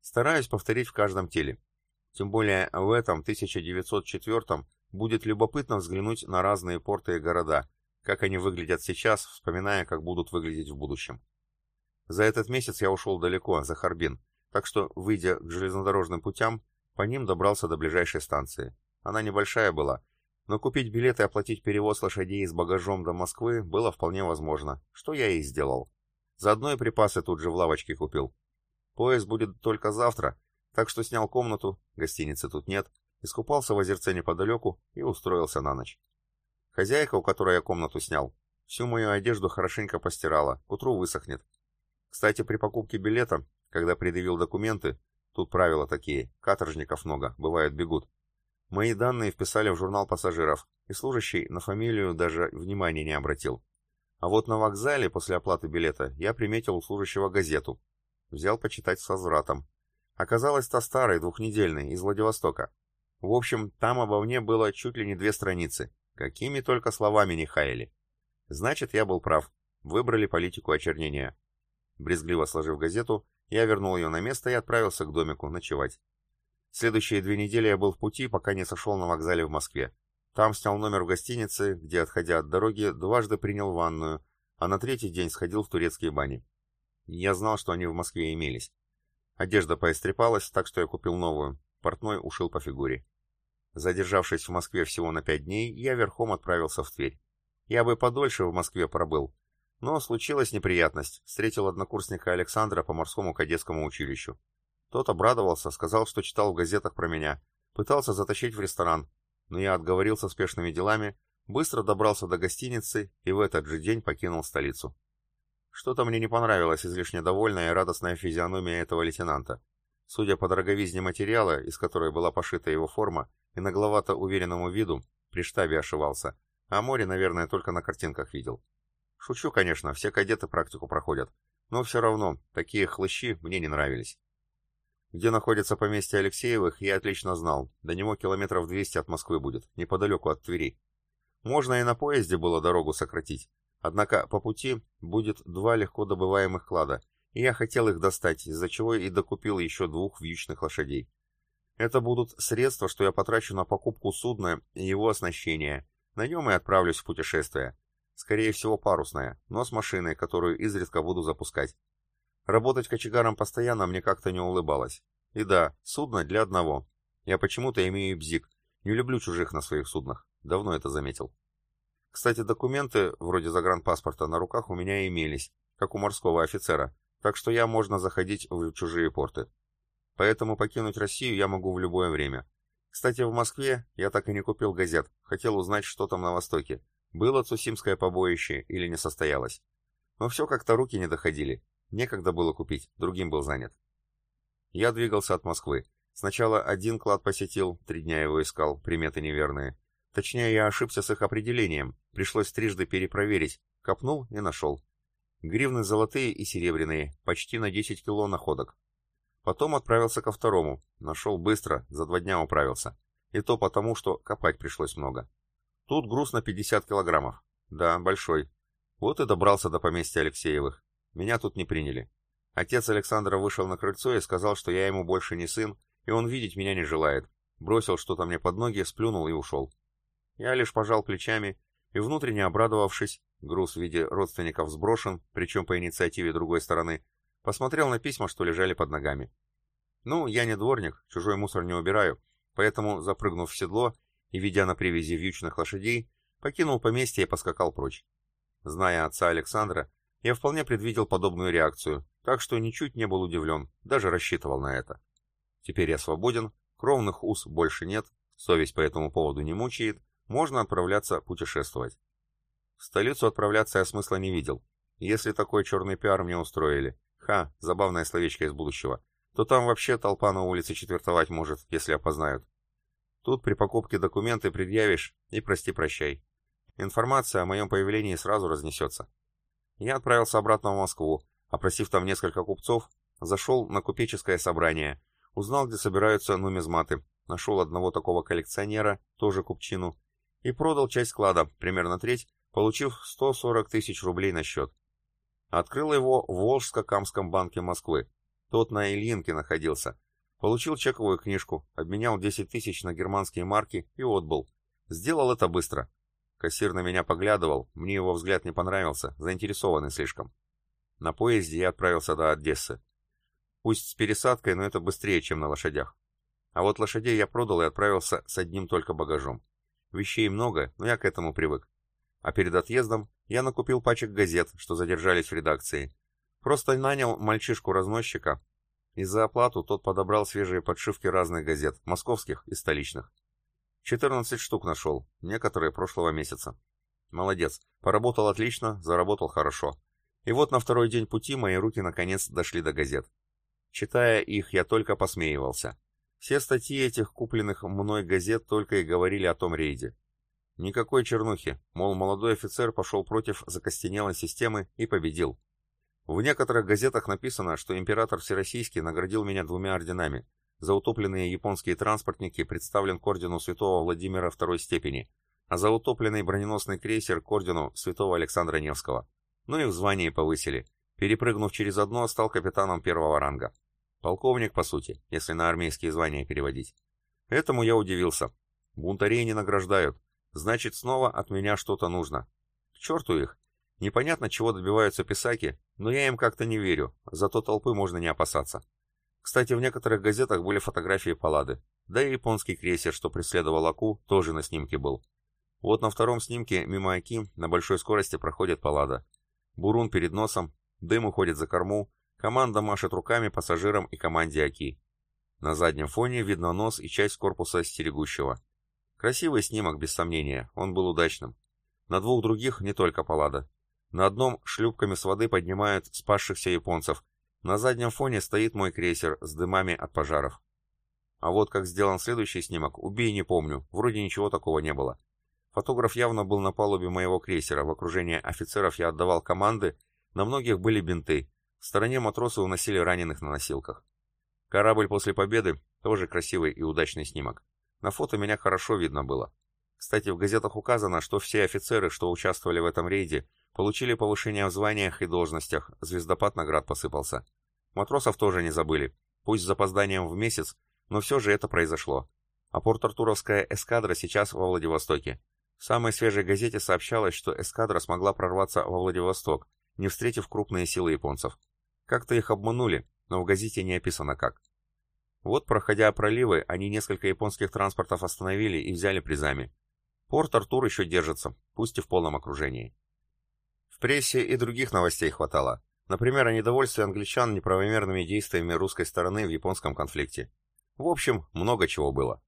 Стараюсь повторить в каждом теле. Тем более в этом 1904 будет любопытно взглянуть на разные порты и города, как они выглядят сейчас, вспоминая, как будут выглядеть в будущем. За этот месяц я ушел далеко, за Харбин, так что, выйдя к железнодорожным путям, по ним добрался до ближайшей станции. Она небольшая была, но купить билет и оплатить перевоз лошадей с багажом до Москвы было вполне возможно, что я и сделал. Заодно и припасы тут же в лавочке купил. Поезд будет только завтра, так что снял комнату, гостиницы тут нет, искупался в озерце неподалеку и устроился на ночь. Хозяйка, у которой я комнату снял, всю мою одежду хорошенько постирала, к утру высохнет. Кстати, при покупке билета, когда предъявил документы, тут правила такие, каторжников много, бывают бегут, мои данные вписали в журнал пассажиров, и служащий на фамилию даже внимания не обратил. А вот на вокзале после оплаты билета я приметил у служащего газету, Взял почитать с возвратом. Оказалось-то старый, двухнедельный, из Владивостока. В общем, там обо мне было чуть ли не две страницы. Какими только словами не хаяли. Значит, я был прав. Выбрали политику очернения. Брезгливо сложив газету, я вернул ее на место и отправился к домику ночевать. Следующие две недели я был в пути, пока не сошел на вокзале в Москве. Там снял номер в гостинице, где, отходя от дороги, дважды принял ванную, а на третий день сходил в турецкие бани. Я знал, что они в Москве имелись. Одежда поистрепалась, так что я купил новую. Портной ушил по фигуре. Задержавшись в Москве всего на пять дней, я верхом отправился в Тверь. Я бы подольше в Москве пробыл. Но случилась неприятность. Встретил однокурсника Александра по морскому кадетскому училищу. Тот обрадовался, сказал, что читал в газетах про меня. Пытался затащить в ресторан. Но я отговорился спешными делами, быстро добрался до гостиницы и в этот же день покинул столицу. Что-то мне не понравилась излишне довольная и радостная физиономия этого лейтенанта. Судя по дороговизне материала, из которой была пошита его форма, и нагловато уверенному виду, при штабе ошивался. А море, наверное, только на картинках видел. Шучу, конечно, все кадеты практику проходят. Но все равно, такие хлыщи мне не нравились. Где находится поместье Алексеевых, я отлично знал. До него километров 200 от Москвы будет, неподалеку от Твери. Можно и на поезде было дорогу сократить. Однако по пути будет два легко добываемых клада, и я хотел их достать, из-за чего и докупил еще двух вьючных лошадей. Это будут средства, что я потрачу на покупку судна и его оснащение. На нем и отправлюсь в путешествие. Скорее всего парусное, но с машиной, которую изредка буду запускать. Работать кочегаром постоянно мне как-то не улыбалось. И да, судно для одного. Я почему-то имею бзик. Не люблю чужих на своих суднах. Давно это заметил. Кстати, документы, вроде загранпаспорта, на руках у меня имелись, как у морского офицера, так что я можно заходить в чужие порты. Поэтому покинуть Россию я могу в любое время. Кстати, в Москве я так и не купил газет, хотел узнать, что там на Востоке. Было Цусимское побоище или не состоялось. Но все как-то руки не доходили. Некогда было купить, другим был занят. Я двигался от Москвы. Сначала один клад посетил, три дня его искал, приметы неверные. Точнее, я ошибся с их определением, пришлось трижды перепроверить, копнул и нашел. Гривны золотые и серебряные, почти на 10 кило находок. Потом отправился ко второму, нашел быстро, за два дня управился. И то потому, что копать пришлось много. Тут груз на 50 килограммов. Да, большой. Вот и добрался до поместья Алексеевых. Меня тут не приняли. Отец Александра вышел на крыльцо и сказал, что я ему больше не сын, и он видеть меня не желает. Бросил что-то мне под ноги, сплюнул и ушел. Я лишь пожал плечами и, внутренне обрадовавшись, груз в виде родственников сброшен, причем по инициативе другой стороны, посмотрел на письма, что лежали под ногами. Ну, я не дворник, чужой мусор не убираю, поэтому, запрыгнув в седло и ведя на привязи вьючных лошадей, покинул поместье и поскакал прочь. Зная отца Александра, я вполне предвидел подобную реакцию, так что ничуть не был удивлен, даже рассчитывал на это. Теперь я свободен, кровных уз больше нет, совесть по этому поводу не мучает, можно отправляться путешествовать. В столицу отправляться я смысла не видел. Если такой черный пиар мне устроили, ха, забавное словечко из будущего, то там вообще толпа на улице четвертовать может, если опознают. Тут при покупке документы предъявишь и прости-прощай. Информация о моем появлении сразу разнесется. Я отправился обратно в Москву, опросив там несколько купцов, зашел на купеческое собрание, узнал, где собираются нумизматы, нашел одного такого коллекционера, тоже купчину, и продал часть склада, примерно треть, получив 140 тысяч рублей на счет. Открыл его в Волжско-Камском банке Москвы. Тот на Ильинке находился. Получил чековую книжку, обменял 10 тысяч на германские марки и отбыл. Сделал это быстро. Кассир на меня поглядывал, мне его взгляд не понравился, заинтересованный слишком. На поезде я отправился до Одессы. Пусть с пересадкой, но это быстрее, чем на лошадях. А вот лошадей я продал и отправился с одним только багажом. Вещей много, но я к этому привык. А перед отъездом я накупил пачек газет, что задержались в редакции. Просто нанял мальчишку-разносчика, и за оплату тот подобрал свежие подшивки разных газет, московских и столичных. 14 штук нашел, некоторые прошлого месяца. Молодец, поработал отлично, заработал хорошо. И вот на второй день пути мои руки наконец дошли до газет. Читая их, я только посмеивался. Все статьи этих купленных мной газет только и говорили о том рейде. Никакой чернухи, мол, молодой офицер пошел против закостенелой системы и победил. В некоторых газетах написано, что император Всероссийский наградил меня двумя орденами. За утопленные японские транспортники представлен к ордену святого Владимира второй степени, а за утопленный броненосный крейсер к ордену святого Александра Невского. Ну и в звании повысили. Перепрыгнув через одно, стал капитаном первого ранга. Полковник, по сути, если на армейские звания переводить. Этому я удивился. Бунтарей не награждают. Значит, снова от меня что-то нужно. К черту их. Непонятно, чего добиваются писаки, но я им как-то не верю, зато толпы можно не опасаться. Кстати, в некоторых газетах были фотографии Паллады. Да и японский крейсер, что преследовал Аку, тоже на снимке был. Вот на втором снимке мимо Аки на большой скорости проходит Паллада. Бурун перед носом, дым уходит за корму, Команда машет руками пассажирам и команде ОКИ. На заднем фоне видно нос и часть корпуса стерегущего. Красивый снимок, без сомнения, он был удачным. На двух других не только палада. На одном шлюпками с воды поднимают спасшихся японцев. На заднем фоне стоит мой крейсер с дымами от пожаров. А вот как сделан следующий снимок, убей не помню, вроде ничего такого не было. Фотограф явно был на палубе моего крейсера, в окружении офицеров я отдавал команды, на многих были бинты, в стороне матросы уносили раненых на носилках. Корабль после победы – тоже красивый и удачный снимок. На фото меня хорошо видно было. Кстати, в газетах указано, что все офицеры, что участвовали в этом рейде, получили повышение в званиях и должностях, звездопад наград посыпался. Матросов тоже не забыли, пусть с запозданием в месяц, но все же это произошло. А порт-артуровская эскадра сейчас во Владивостоке. В самой свежей газете сообщалось, что эскадра смогла прорваться во Владивосток, не встретив крупные силы японцев. Как-то их обманули, но в газете не описано как. Вот, проходя проливы, они несколько японских транспортов остановили и взяли призами. Порт Артур еще держится, пусть и в полном окружении. Прессе и других новостей хватало. Например, о недовольстве англичан неправомерными действиями русской стороны в японском конфликте. В общем, много чего было.